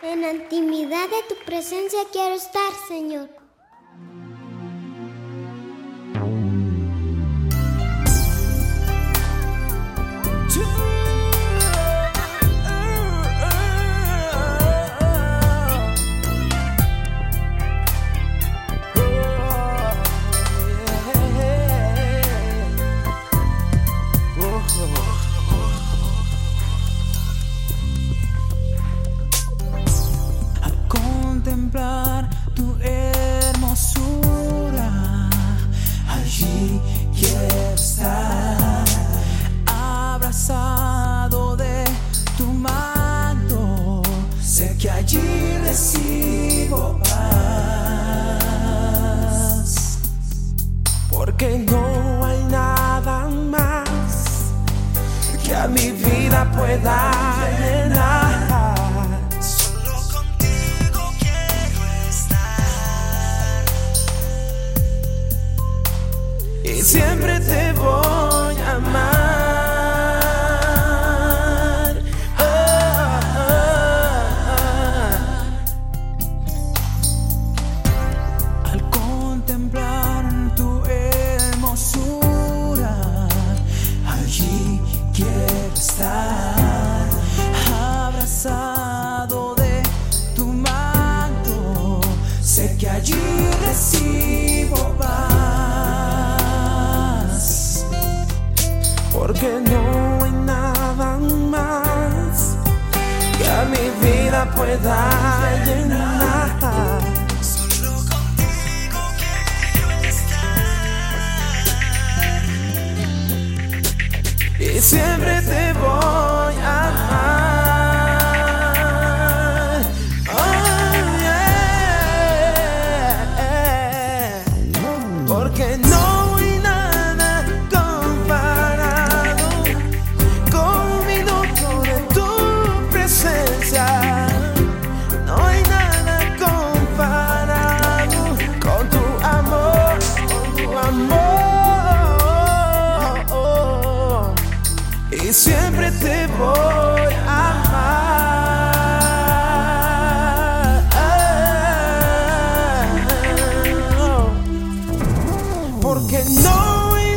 En la intimidad de tu presencia quiero estar, Señor. Que allí recibo paz, porque no hay nada más que a mi vida pueda llenar. Solo contigo quiero estar. y siempre te voy a amar. Quiero estar, abrazado de tu manto. Sé que allí recibo paz, porque no hay nada más que a mi vida pueda llenar. Siempre te voy a amar. Oh, yeah. Porque Y siempre te voy a amar. Porque no hay